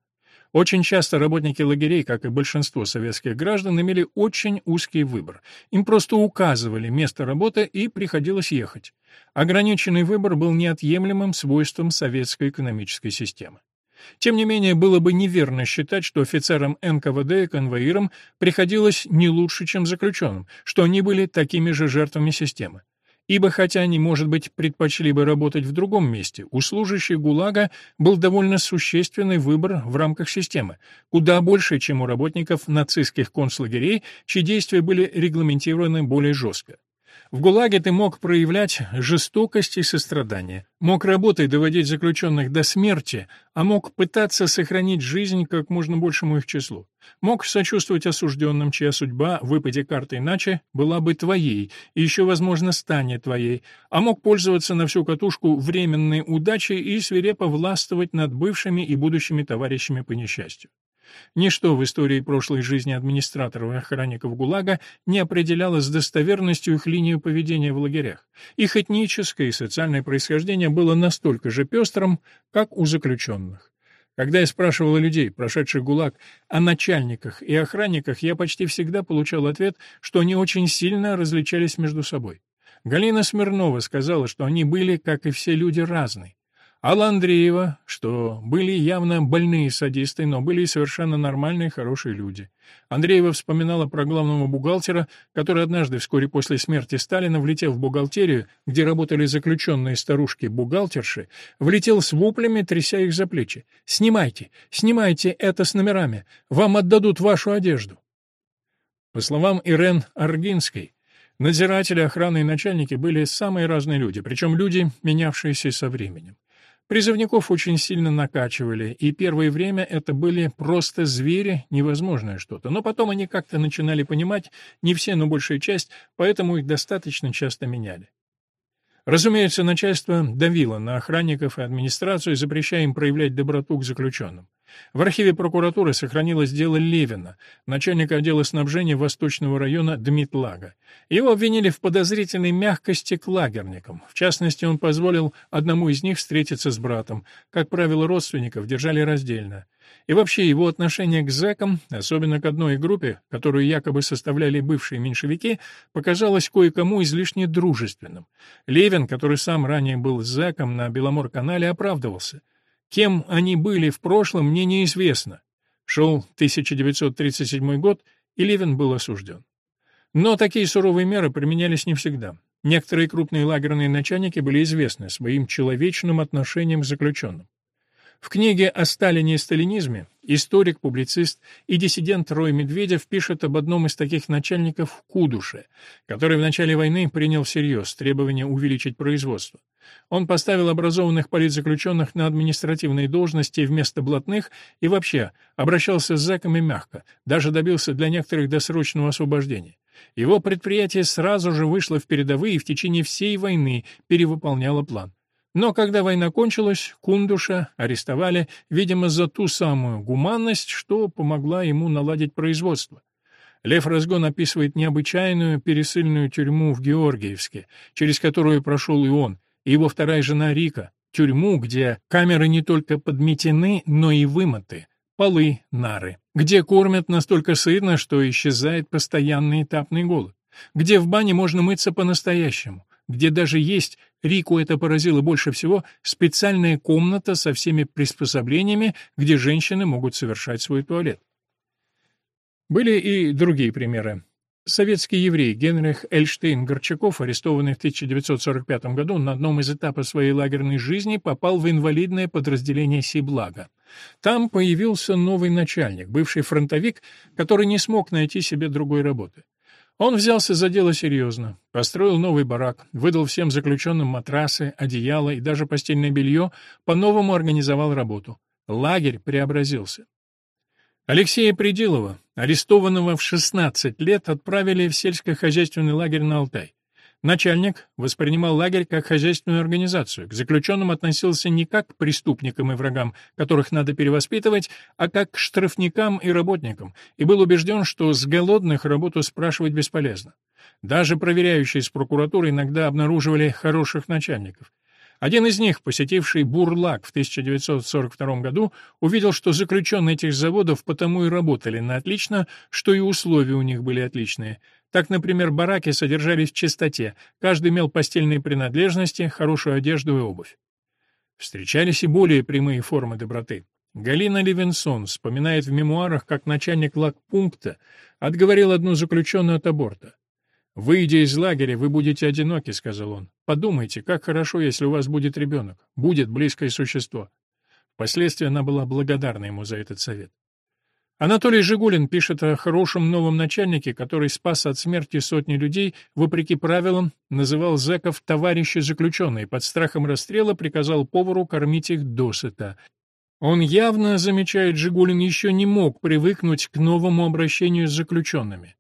Очень часто работники лагерей, как и большинство советских граждан, имели очень узкий выбор. Им просто указывали место работы и приходилось ехать. Ограниченный выбор был неотъемлемым свойством советской экономической системы. Тем не менее, было бы неверно считать, что офицерам НКВД и конвоирам приходилось не лучше, чем заключенным, что они были такими же жертвами системы. Ибо хотя они, может быть, предпочли бы работать в другом месте, у служащих ГУЛАГа был довольно существенный выбор в рамках системы, куда больше, чем у работников нацистских концлагерей, чьи действия были регламентированы более жестко. В ГУЛАГе ты мог проявлять жестокость и сострадание, мог работой доводить заключенных до смерти, а мог пытаться сохранить жизнь как можно большему их числу. Мог сочувствовать осужденным, чья судьба, выпаде карты иначе, была бы твоей, и еще, возможно, станет твоей, а мог пользоваться на всю катушку временной удачей и свирепо властвовать над бывшими и будущими товарищами по несчастью. Ничто в истории прошлой жизни администраторов и охранников ГУЛАГа не определяло с достоверностью их линию поведения в лагерях. Их этническое и социальное происхождение было настолько же пестрым, как у заключенных. Когда я спрашивал людей, прошедших ГУЛАГ, о начальниках и охранниках, я почти всегда получал ответ, что они очень сильно различались между собой. Галина Смирнова сказала, что они были, как и все люди, разные. Алла Андреева, что были явно больные садисты, но были и совершенно нормальные, хорошие люди. Андреева вспоминала про главного бухгалтера, который однажды, вскоре после смерти Сталина, влетел в бухгалтерию, где работали заключенные старушки-бухгалтерши, влетел с воплями, тряся их за плечи. «Снимайте! Снимайте это с номерами! Вам отдадут вашу одежду!» По словам Ирен Аргинской, надзиратели, охраны и начальники были самые разные люди, причем люди, менявшиеся со временем. Призывников очень сильно накачивали, и первое время это были просто звери, невозможное что-то. Но потом они как-то начинали понимать, не все, но большая часть, поэтому их достаточно часто меняли. Разумеется, начальство давило на охранников и администрацию, запрещая им проявлять доброту к заключенным. В архиве прокуратуры сохранилось дело Левина, начальника отдела снабжения Восточного района Дмитлага. Его обвинили в подозрительной мягкости к лагерникам. В частности, он позволил одному из них встретиться с братом. Как правило, родственников держали раздельно. И вообще его отношение к зэкам, особенно к одной группе, которую якобы составляли бывшие меньшевики, показалось кое-кому излишне дружественным. Левин, который сам ранее был зэком на Беломор-канале, оправдывался. Кем они были в прошлом, мне неизвестно. Шел 1937 год, и Левин был осужден. Но такие суровые меры применялись не всегда. Некоторые крупные лагерные начальники были известны своим человечным отношением к заключенным. В книге о Сталине и сталинизме историк, публицист и диссидент Рой Медведев пишет об одном из таких начальников Кудуше, который в начале войны принял всерьез требование увеличить производство. Он поставил образованных политзаключенных на административные должности вместо блатных и вообще обращался с зэками мягко, даже добился для некоторых досрочного освобождения. Его предприятие сразу же вышло в передовые и в течение всей войны перевыполняло план. Но когда война кончилась, Кундуша арестовали, видимо, за ту самую гуманность, что помогла ему наладить производство. Лев Разгон описывает необычайную пересыльную тюрьму в Георгиевске, через которую прошел и он, и его вторая жена Рика, тюрьму, где камеры не только подметены, но и вымыты, полы, нары, где кормят настолько сытно, что исчезает постоянный этапный голод, где в бане можно мыться по-настоящему, где даже есть, Рику это поразило больше всего, специальная комната со всеми приспособлениями, где женщины могут совершать свой туалет. Были и другие примеры. Советский еврей Генрих Эльштейн Горчаков, арестованный в 1945 году на одном из этапов своей лагерной жизни, попал в инвалидное подразделение Сиблага. Там появился новый начальник, бывший фронтовик, который не смог найти себе другой работы. Он взялся за дело серьезно, построил новый барак, выдал всем заключенным матрасы, одеяла и даже постельное белье, по-новому организовал работу. Лагерь преобразился. Алексея Придилова, арестованного в 16 лет, отправили в сельскохозяйственный лагерь на Алтай. Начальник воспринимал лагерь как хозяйственную организацию, к заключенным относился не как к преступникам и врагам, которых надо перевоспитывать, а как к штрафникам и работникам, и был убежден, что с голодных работу спрашивать бесполезно. Даже проверяющие с прокуратуры иногда обнаруживали хороших начальников. Один из них, посетивший Бурлак в 1942 году, увидел, что заключенные этих заводов потому и работали на отлично, что и условия у них были отличные. Так, например, бараки содержались в чистоте, каждый имел постельные принадлежности, хорошую одежду и обувь. Встречались и более прямые формы доброты. Галина Левинсон вспоминает в мемуарах, как начальник лагпункта отговорил одну заключенную от аборта. «Выйдя из лагеря, вы будете одиноки», — сказал он. «Подумайте, как хорошо, если у вас будет ребенок, будет близкое существо». Впоследствии она была благодарна ему за этот совет. Анатолий Жигулин пишет о хорошем новом начальнике, который спас от смерти сотни людей, вопреки правилам, называл зэков «товарищи заключенные», под страхом расстрела приказал повару кормить их досыта. Он явно, замечает Жигулин, еще не мог привыкнуть к новому обращению с заключенными.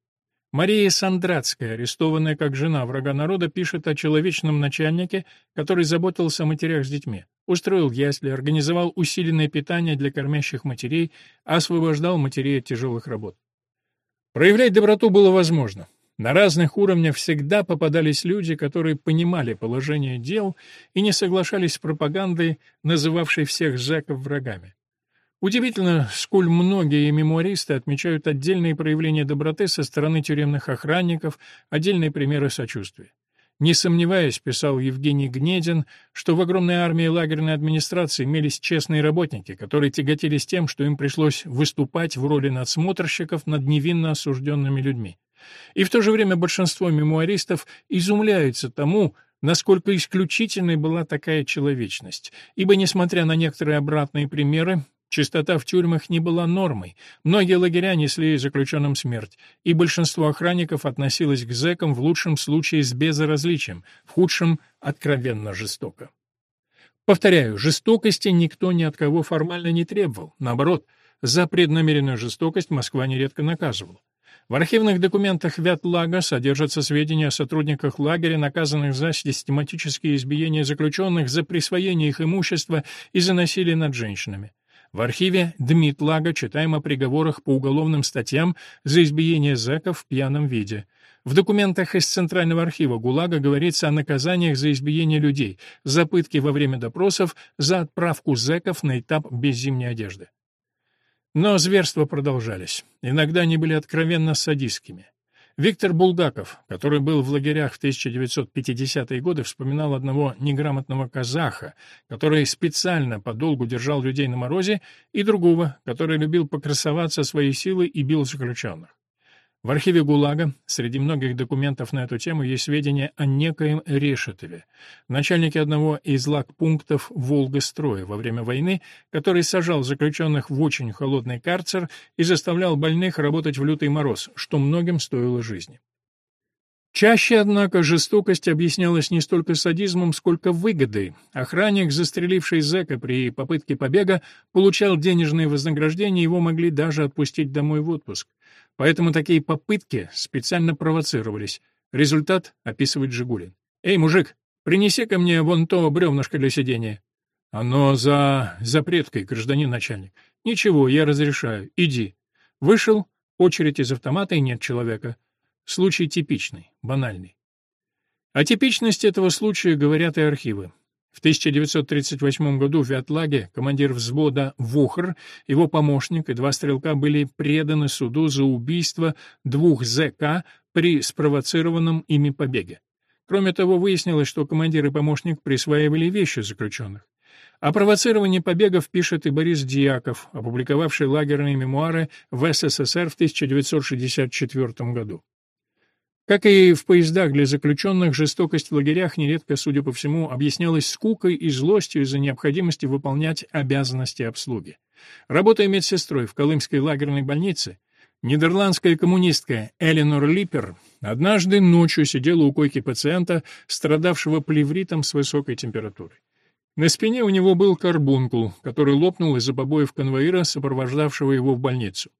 Мария Сандратская, арестованная как жена врага народа, пишет о человечном начальнике, который заботился о матерях с детьми. Устроил ясли, организовал усиленное питание для кормящих матерей, освобождал матерей от тяжелых работ. Проявлять доброту было возможно. На разных уровнях всегда попадались люди, которые понимали положение дел и не соглашались с пропагандой, называвшей всех зэков врагами. Удивительно, сколь многие мемуаристы отмечают отдельные проявления доброты со стороны тюремных охранников, отдельные примеры сочувствия. Не сомневаясь, писал Евгений Гнедин, что в огромной армии лагерной администрации имелись честные работники, которые тяготились тем, что им пришлось выступать в роли надсмотрщиков над невинно осужденными людьми. И в то же время большинство мемуаристов изумляются тому, насколько исключительной была такая человечность, ибо, несмотря на некоторые обратные примеры, Чистота в тюрьмах не была нормой. Многие лагеря несли заключенным смерть, и большинство охранников относилось к зэкам в лучшем случае с безразличием, в худшем — откровенно жестоко. Повторяю, жестокости никто ни от кого формально не требовал. Наоборот, за преднамеренную жестокость Москва нередко наказывала. В архивных документах Вятлага содержатся сведения о сотрудниках лагеря, наказанных за систематические избиения заключенных, за присвоение их имущества и за насилие над женщинами. В архиве Дмитлага читаем о приговорах по уголовным статьям за избиение зэков в пьяном виде. В документах из Центрального архива ГУЛАГа говорится о наказаниях за избиение людей, за пытки во время допросов, за отправку зэков на этап без зимней одежды. Но зверства продолжались. Иногда они были откровенно садистскими. Виктор Булгаков, который был в лагерях в 1950-е годы, вспоминал одного неграмотного казаха, который специально подолгу держал людей на морозе, и другого, который любил покрасоваться своей силой и бил заключенных. В архиве ГУЛАГа среди многих документов на эту тему есть сведения о некоем Решетове, начальнике одного из лагпунктов Волгостроя во время войны, который сажал заключенных в очень холодный карцер и заставлял больных работать в лютый мороз, что многим стоило жизни. Чаще, однако, жестокость объяснялась не столько садизмом, сколько выгодой. Охранник, застреливший зэка при попытке побега, получал денежные вознаграждения, его могли даже отпустить домой в отпуск. Поэтому такие попытки специально провоцировались. Результат описывает Жигулин. «Эй, мужик, принеси ко мне вон то бревнышко для сидения». «Оно за запреткой, гражданин начальник». «Ничего, я разрешаю. Иди». Вышел, очередь из автомата и нет человека. Случай типичный, банальный. О типичности этого случая говорят и архивы. В 1938 году в Вятлаге командир взвода Вохр, его помощник и два стрелка были преданы суду за убийство двух ЗК при спровоцированном ими побеге. Кроме того, выяснилось, что командир и помощник присваивали вещи заключенных. О провоцировании побегов пишет и Борис Дьяков, опубликовавший лагерные мемуары в СССР в 1964 году. Как и в поездах для заключенных, жестокость в лагерях нередко, судя по всему, объяснялась скукой и злостью из-за необходимости выполнять обязанности обслуги. Работая медсестрой в Колымской лагерной больнице, нидерландская коммунистка Эленор Липпер однажды ночью сидела у койки пациента, страдавшего плевритом с высокой температурой. На спине у него был карбункул, который лопнул из-за побоев конвоира, сопровождавшего его в больницу.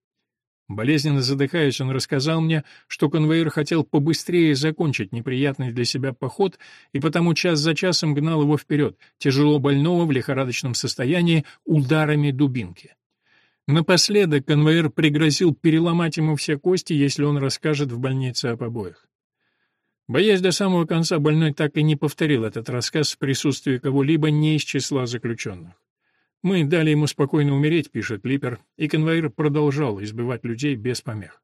Болезненно задыхаясь, он рассказал мне, что конвоир хотел побыстрее закончить неприятный для себя поход и потому час за часом гнал его вперед, тяжело больного в лихорадочном состоянии, ударами дубинки. Напоследок конвоир пригрозил переломать ему все кости, если он расскажет в больнице о побоях. Боясь до самого конца, больной так и не повторил этот рассказ в присутствии кого-либо не из числа заключенных. Мы дали ему спокойно умереть, пишет Липер, и конвоир продолжал избивать людей без помех.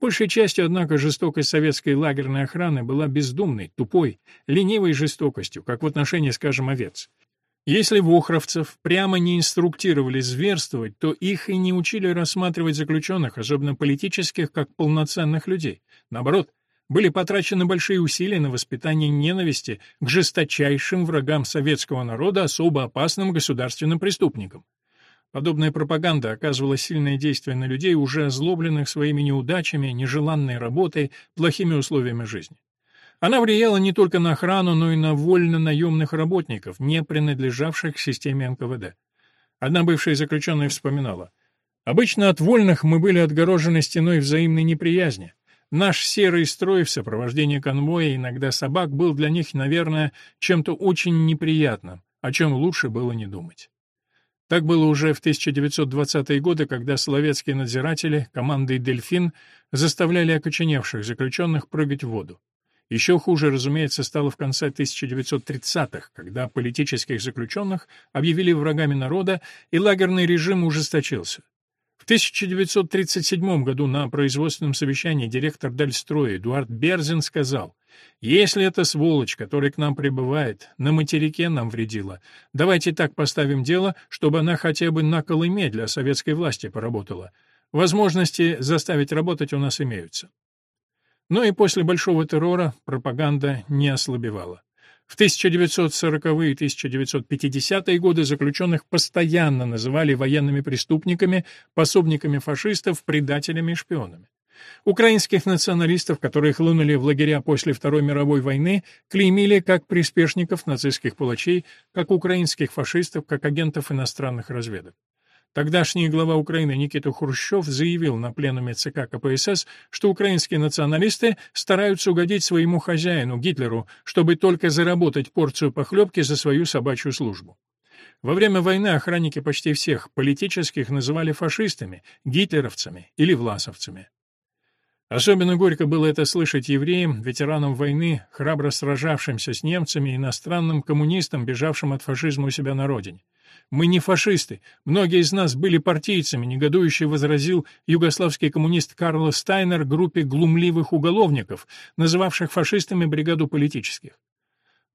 Большей частью, однако, жестокость советской лагерной охраны была бездумной, тупой, ленивой жестокостью, как в отношении, скажем, овец. Если вохровцев прямо не инструктировали зверствовать, то их и не учили рассматривать заключенных, особенно политических, как полноценных людей. Наоборот, были потрачены большие усилия на воспитание ненависти к жесточайшим врагам советского народа, особо опасным государственным преступникам. Подобная пропаганда оказывала сильное действие на людей, уже озлобленных своими неудачами, нежеланной работой, плохими условиями жизни. Она влияла не только на охрану, но и на вольно-наемных работников, не принадлежавших к системе НКВД. Одна бывшая заключенная вспоминала. «Обычно от вольных мы были отгорожены стеной взаимной неприязни. Наш серый строй в сопровождении конвоя, иногда собак, был для них, наверное, чем-то очень неприятным, о чем лучше было не думать. Так было уже в 1920-е годы, когда словецкие надзиратели командой «Дельфин» заставляли окоченевших заключенных прыгать в воду. Еще хуже, разумеется, стало в конце 1930-х, когда политических заключенных объявили врагами народа, и лагерный режим ужесточился. В 1937 году на производственном совещании директор Дальстроя Эдуард Берзин сказал, «Если эта сволочь, которая к нам прибывает, на материке нам вредила, давайте так поставим дело, чтобы она хотя бы на Колыме для советской власти поработала. Возможности заставить работать у нас имеются». Но и после Большого террора пропаганда не ослабевала. В 1940-е и 1950-е годы заключенных постоянно называли военными преступниками, пособниками фашистов, предателями и шпионами. Украинских националистов, которые хлынули в лагеря после Второй мировой войны, клеймили как приспешников нацистских палачей, как украинских фашистов, как агентов иностранных разведок. Тогдашний глава Украины Никита Хрущев заявил на пленуме ЦК КПСС, что украинские националисты стараются угодить своему хозяину, Гитлеру, чтобы только заработать порцию похлебки за свою собачью службу. Во время войны охранники почти всех политических называли фашистами, гитлеровцами или власовцами. Особенно горько было это слышать евреям, ветеранам войны, храбро сражавшимся с немцами, иностранным коммунистам, бежавшим от фашизма у себя на родине. «Мы не фашисты. Многие из нас были партийцами», — негодующе возразил югославский коммунист Карло Стайнер группе глумливых уголовников, называвших фашистами бригаду политических.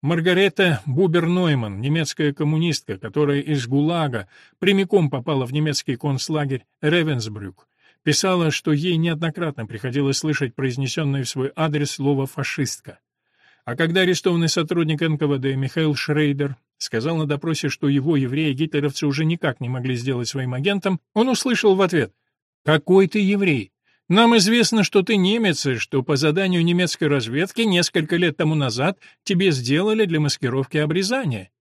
Маргарета Бубер-Нойман, немецкая коммунистка, которая из ГУЛАГа прямиком попала в немецкий концлагерь Ревенсбрюк, Писала, что ей неоднократно приходилось слышать произнесенное в свой адрес слово «фашистка». А когда арестованный сотрудник НКВД Михаил Шрейдер сказал на допросе, что его евреи гитлеровцы уже никак не могли сделать своим агентом, он услышал в ответ «Какой ты еврей? Нам известно, что ты немец, и что по заданию немецкой разведки несколько лет тому назад тебе сделали для маскировки обрезание».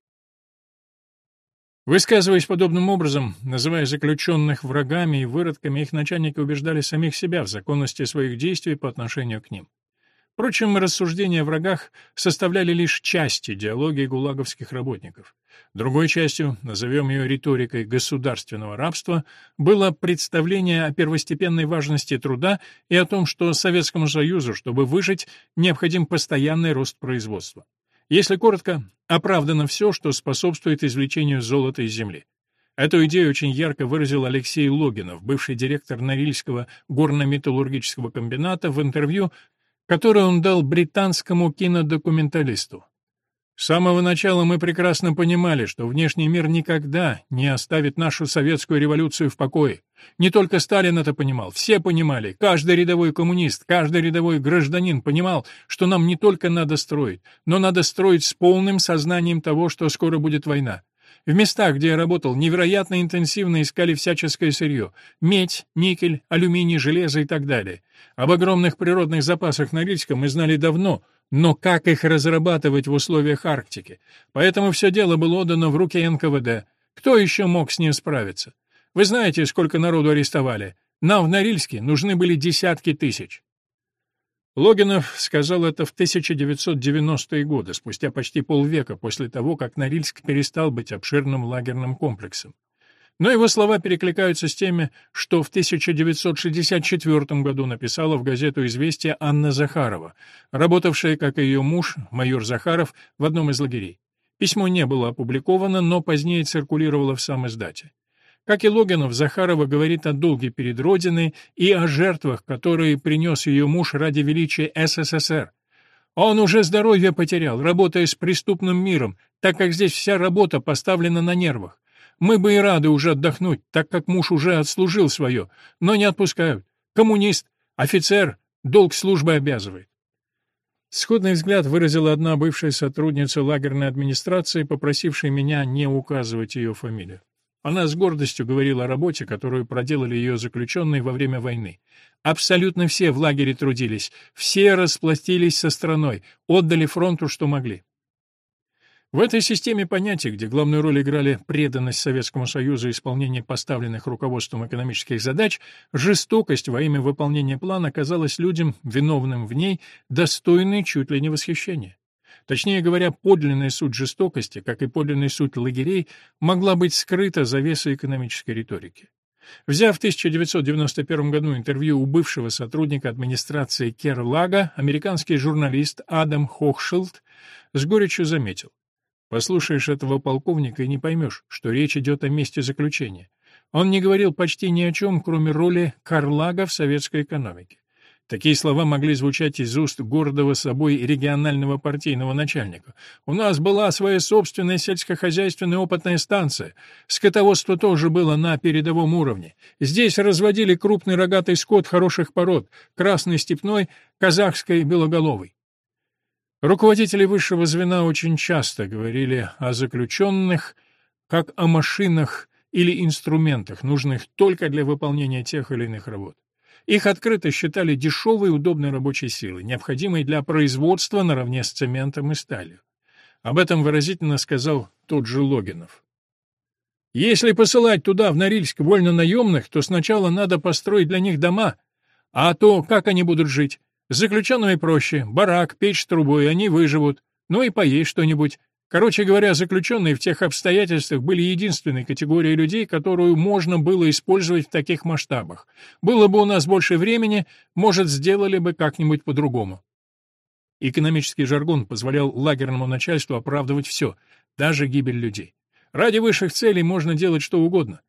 Высказываясь подобным образом, называя заключенных врагами и выродками, их начальники убеждали самих себя в законности своих действий по отношению к ним. Впрочем, рассуждения о врагах составляли лишь часть идеологии гулаговских работников. Другой частью, назовем ее риторикой государственного рабства, было представление о первостепенной важности труда и о том, что Советскому Союзу, чтобы выжить, необходим постоянный рост производства. Если коротко, оправдано все, что способствует извлечению золота из земли. Эту идею очень ярко выразил Алексей Логинов, бывший директор Норильского горно-металлургического комбината, в интервью, которое он дал британскому кинодокументалисту. С самого начала мы прекрасно понимали, что внешний мир никогда не оставит нашу советскую революцию в покое. Не только Сталин это понимал, все понимали, каждый рядовой коммунист, каждый рядовой гражданин понимал, что нам не только надо строить, но надо строить с полным сознанием того, что скоро будет война. В местах, где я работал, невероятно интенсивно искали всяческое сырье — медь, никель, алюминий, железо и так далее. Об огромных природных запасах Норильска мы знали давно — но как их разрабатывать в условиях Арктики? Поэтому все дело было отдано в руки НКВД. Кто еще мог с ним справиться? Вы знаете, сколько народу арестовали? Нам в Норильске нужны были десятки тысяч. Логинов сказал это в 1990-е годы, спустя почти полвека после того, как Норильск перестал быть обширным лагерным комплексом. Но его слова перекликаются с теми, что в 1964 году написала в газету «Известия» Анна Захарова, работавшая, как и ее муж, майор Захаров, в одном из лагерей. Письмо не было опубликовано, но позднее циркулировало в сам издате. Как и Логинов, Захарова говорит о долге перед Родиной и о жертвах, которые принес ее муж ради величия СССР. Он уже здоровье потерял, работая с преступным миром, так как здесь вся работа поставлена на нервах. Мы бы и рады уже отдохнуть, так как муж уже отслужил свое, но не отпускают. Коммунист, офицер, долг службы обязывает. Сходный взгляд выразила одна бывшая сотрудница лагерной администрации, попросившая меня не указывать ее фамилию. Она с гордостью говорила о работе, которую проделали ее заключенные во время войны. Абсолютно все в лагере трудились, все расплатились со страной, отдали фронту, что могли. В этой системе понятий, где главную роль играли преданность Советскому Союзу и исполнение поставленных руководством экономических задач, жестокость во имя выполнения плана казалась людям, виновным в ней, достойной чуть ли не восхищения. Точнее говоря, подлинная суть жестокости, как и подлинная суть лагерей, могла быть скрыта завесой экономической риторики. Взяв в 1991 году интервью у бывшего сотрудника администрации Керлага, американский журналист Адам Хохшилд с горечью заметил, Послушаешь этого полковника и не поймешь, что речь идет о месте заключения. Он не говорил почти ни о чем, кроме роли Карлага в советской экономике. Такие слова могли звучать из уст гордого собой регионального партийного начальника. «У нас была своя собственная сельскохозяйственная опытная станция. Скотоводство тоже было на передовом уровне. Здесь разводили крупный рогатый скот хороших пород, красный степной, казахской белоголовый. Руководители высшего звена очень часто говорили о заключенных как о машинах или инструментах, нужных только для выполнения тех или иных работ. Их открыто считали дешевой и удобной рабочей силой, необходимой для производства наравне с цементом и сталью. Об этом выразительно сказал тот же Логинов. Если посылать туда, в Норильск, вольно-наемных, то сначала надо построить для них дома, а то как они будут жить? С заключенными проще. Барак, печь с трубой, они выживут. Ну и поесть что-нибудь. Короче говоря, заключенные в тех обстоятельствах были единственной категорией людей, которую можно было использовать в таких масштабах. Было бы у нас больше времени, может, сделали бы как-нибудь по-другому. Экономический жаргон позволял лагерному начальству оправдывать все, даже гибель людей. Ради высших целей можно делать что угодно.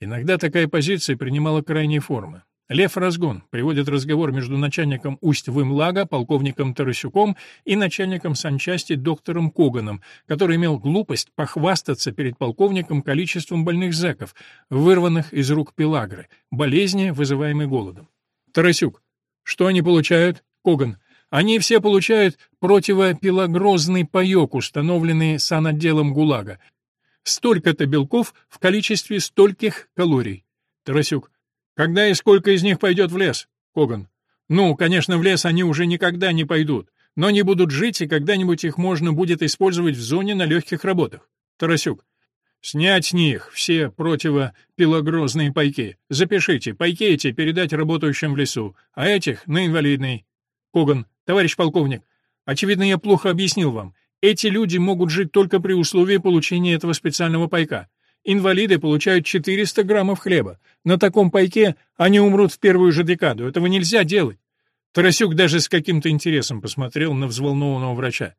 Иногда такая позиция принимала крайние формы. Лев Разгон приводит разговор между начальником Усть-Вымлага, полковником Тарасюком и начальником санчасти доктором Коганом, который имел глупость похвастаться перед полковником количеством больных зэков, вырванных из рук Пелагры, болезни, вызываемой голодом. Тарасюк. Что они получают? Коган. Они все получают противопелагрозный паёк, установленный санотделом ГУЛАГа. Столько-то белков в количестве стольких калорий. Тарасюк. Когда и сколько из них пойдет в лес? Коган. Ну, конечно, в лес они уже никогда не пойдут, но не будут жить, и когда-нибудь их можно будет использовать в зоне на легких работах. Тарасюк. Снять с них все противопилогрозные пайки. Запишите, пайки эти передать работающим в лесу, а этих — на инвалидный. Коган. Товарищ полковник, очевидно, я плохо объяснил вам. Эти люди могут жить только при условии получения этого специального пайка. Инвалиды получают 400 граммов хлеба. На таком пайке они умрут в первую же декаду. Этого нельзя делать. Тарасюк даже с каким-то интересом посмотрел на взволнованного врача.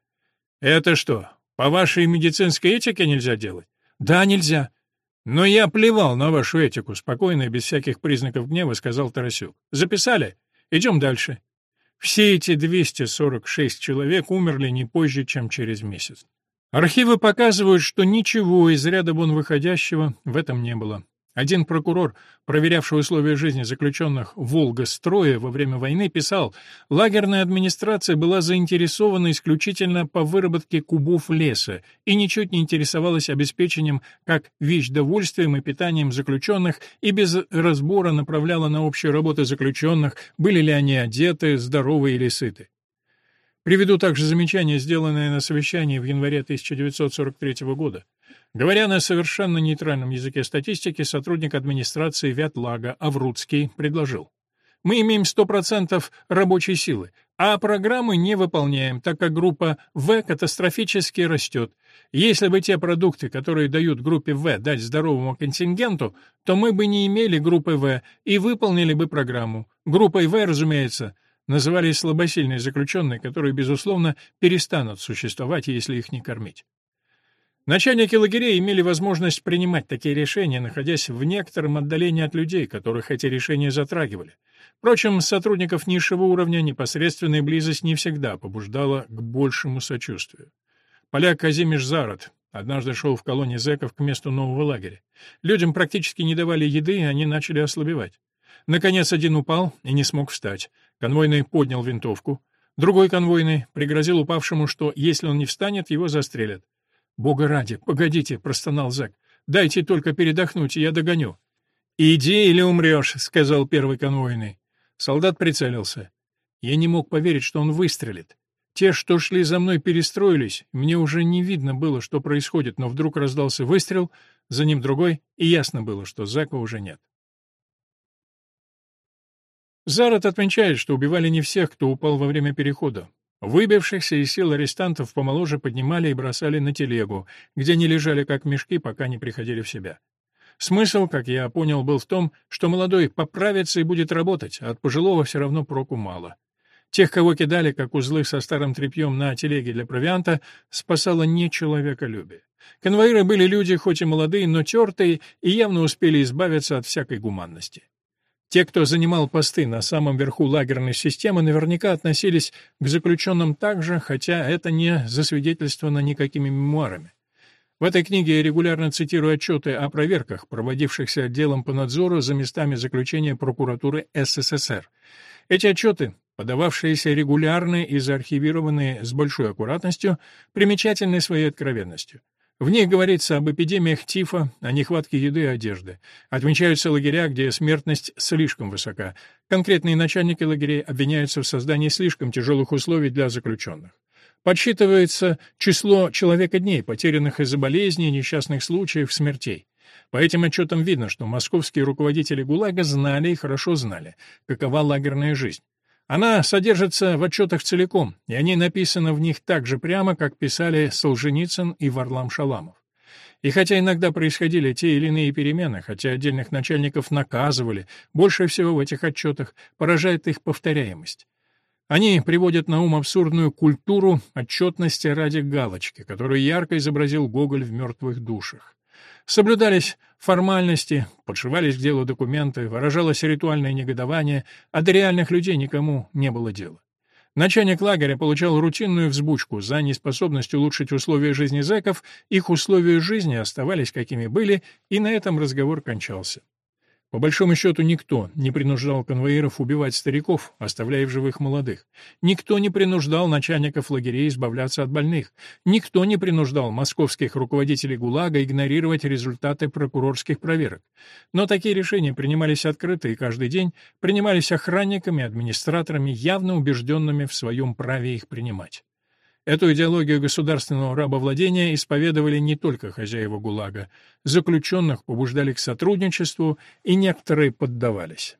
«Это что, по вашей медицинской этике нельзя делать?» «Да, нельзя». «Но я плевал на вашу этику», — спокойно и без всяких признаков гнева сказал Тарасюк. «Записали? Идем дальше». Все эти 246 человек умерли не позже, чем через месяц. Архивы показывают, что ничего из ряда вон выходящего в этом не было. Один прокурор, проверявший условия жизни заключенных «Волга-строя» во время войны, писал, лагерная администрация была заинтересована исключительно по выработке кубов леса и ничуть не интересовалась обеспечением как вещдовольствием и питанием заключенных и без разбора направляла на общие работы заключенных, были ли они одеты, здоровы или сыты. Приведу также замечание, сделанное на совещании в январе 1943 года. Говоря на совершенно нейтральном языке статистики, сотрудник администрации Вятлага Аврудский предложил. Мы имеем 100% рабочей силы, а программы не выполняем, так как группа В катастрофически растет. Если бы те продукты, которые дают группе В, дать здоровому контингенту, то мы бы не имели группы В и выполнили бы программу. Группой В, разумеется, назывались слабосильные заключенные, которые, безусловно, перестанут существовать, если их не кормить. Начальники лагерей имели возможность принимать такие решения, находясь в некотором отдалении от людей, которых эти решения затрагивали. Впрочем, сотрудников низшего уровня непосредственная близость не всегда побуждала к большему сочувствию. Поляк Казимиш Зарод однажды шел в колонии зэков к месту нового лагеря. Людям практически не давали еды, и они начали ослабевать. Наконец один упал и не смог встать. Конвойный поднял винтовку. Другой конвойный пригрозил упавшему, что если он не встанет, его застрелят. «Бога ради, погодите», — простонал Зак. «Дайте только передохнуть, и я догоню». «Иди или умрешь», — сказал первый конвойный. Солдат прицелился. Я не мог поверить, что он выстрелит. Те, что шли за мной, перестроились. Мне уже не видно было, что происходит, но вдруг раздался выстрел, за ним другой, и ясно было, что Зака уже нет. Зарат отмечает, что убивали не всех, кто упал во время перехода. Выбившихся из сил арестантов помоложе поднимали и бросали на телегу, где они лежали как мешки, пока не приходили в себя. Смысл, как я понял, был в том, что молодой поправится и будет работать, а от пожилого все равно проку мало. Тех, кого кидали, как узлы со старым тряпьем на телеге для провианта, спасало не человеколюбие. Конвоиры были люди, хоть и молодые, но тертые, и явно успели избавиться от всякой гуманности. Те, кто занимал посты на самом верху лагерной системы, наверняка относились к заключенным так же, хотя это не засвидетельствовано никакими мемуарами. В этой книге я регулярно цитирую отчеты о проверках, проводившихся отделом по надзору за местами заключения прокуратуры СССР. Эти отчеты, подававшиеся регулярно и заархивированные с большой аккуратностью, примечательны своей откровенностью. В них говорится об эпидемиях тифа, о нехватке еды и одежды. Отмечаются лагеря, где смертность слишком высока. Конкретные начальники лагерей обвиняются в создании слишком тяжелых условий для заключенных. Подсчитывается число человека дней, потерянных из-за болезней, несчастных случаев, смертей. По этим отчетам видно, что московские руководители ГУЛАГа знали и хорошо знали, какова лагерная жизнь. Она содержится в отчетах целиком, и они написаны в них так же прямо, как писали Солженицын и Варлам Шаламов. И хотя иногда происходили те или иные перемены, хотя отдельных начальников наказывали, больше всего в этих отчетах поражает их повторяемость. Они приводят на ум абсурдную культуру отчетности ради галочки, которую ярко изобразил Гоголь в «Мертвых душах». Соблюдались формальности, подшивались к делу документы, выражалось ритуальное негодование, а до реальных людей никому не было дела. Начальник лагеря получал рутинную взбучку за неспособность улучшить условия жизни зэков, их условия жизни оставались какими были, и на этом разговор кончался. По большому счету никто не принуждал конвоиров убивать стариков, оставляя в живых молодых. Никто не принуждал начальников лагерей избавляться от больных. Никто не принуждал московских руководителей ГУЛАГа игнорировать результаты прокурорских проверок. Но такие решения принимались открыто и каждый день принимались охранниками, администраторами, явно убежденными в своем праве их принимать. Эту идеологию государственного рабовладения исповедовали не только хозяева ГУЛАГа. Заключенных побуждали к сотрудничеству, и некоторые поддавались.